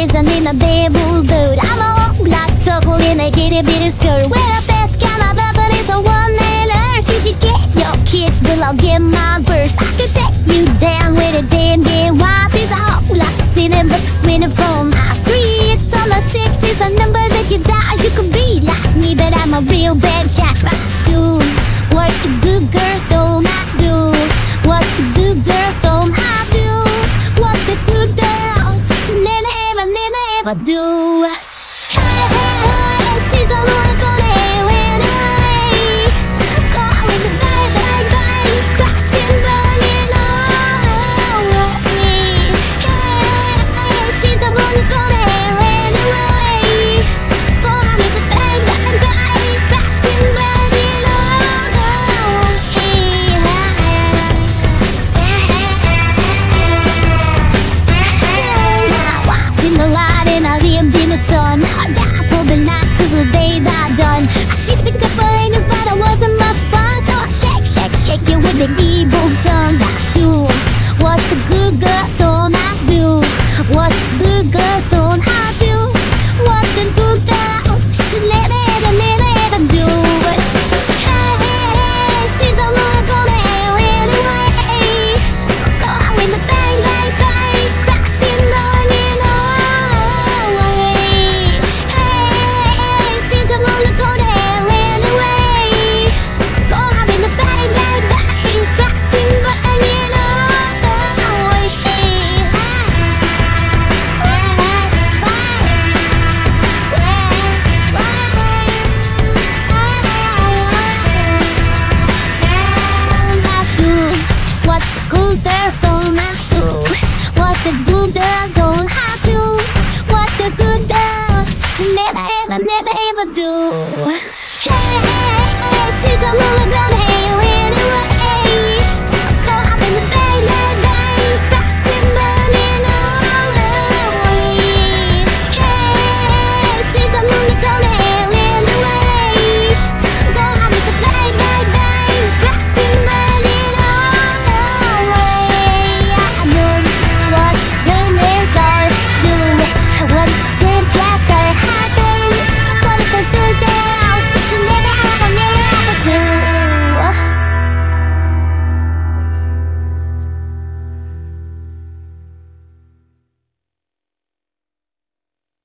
in a bamboo boat. I'm a long black tuckle in a itty bitty skirt. With the best kind I've ever is a one nailer. If you get your kicks, will I'll get my first? I can take you down with a damn damn wipe. It's a hot black cinema winning from our streets. On the six is a number that you die. You could be like me, but I'm a real bad jack. Right? Do what you do, girls, don't I do what you do, girls, don't. Never ever do should never ever never ever do Hey, hey, hey,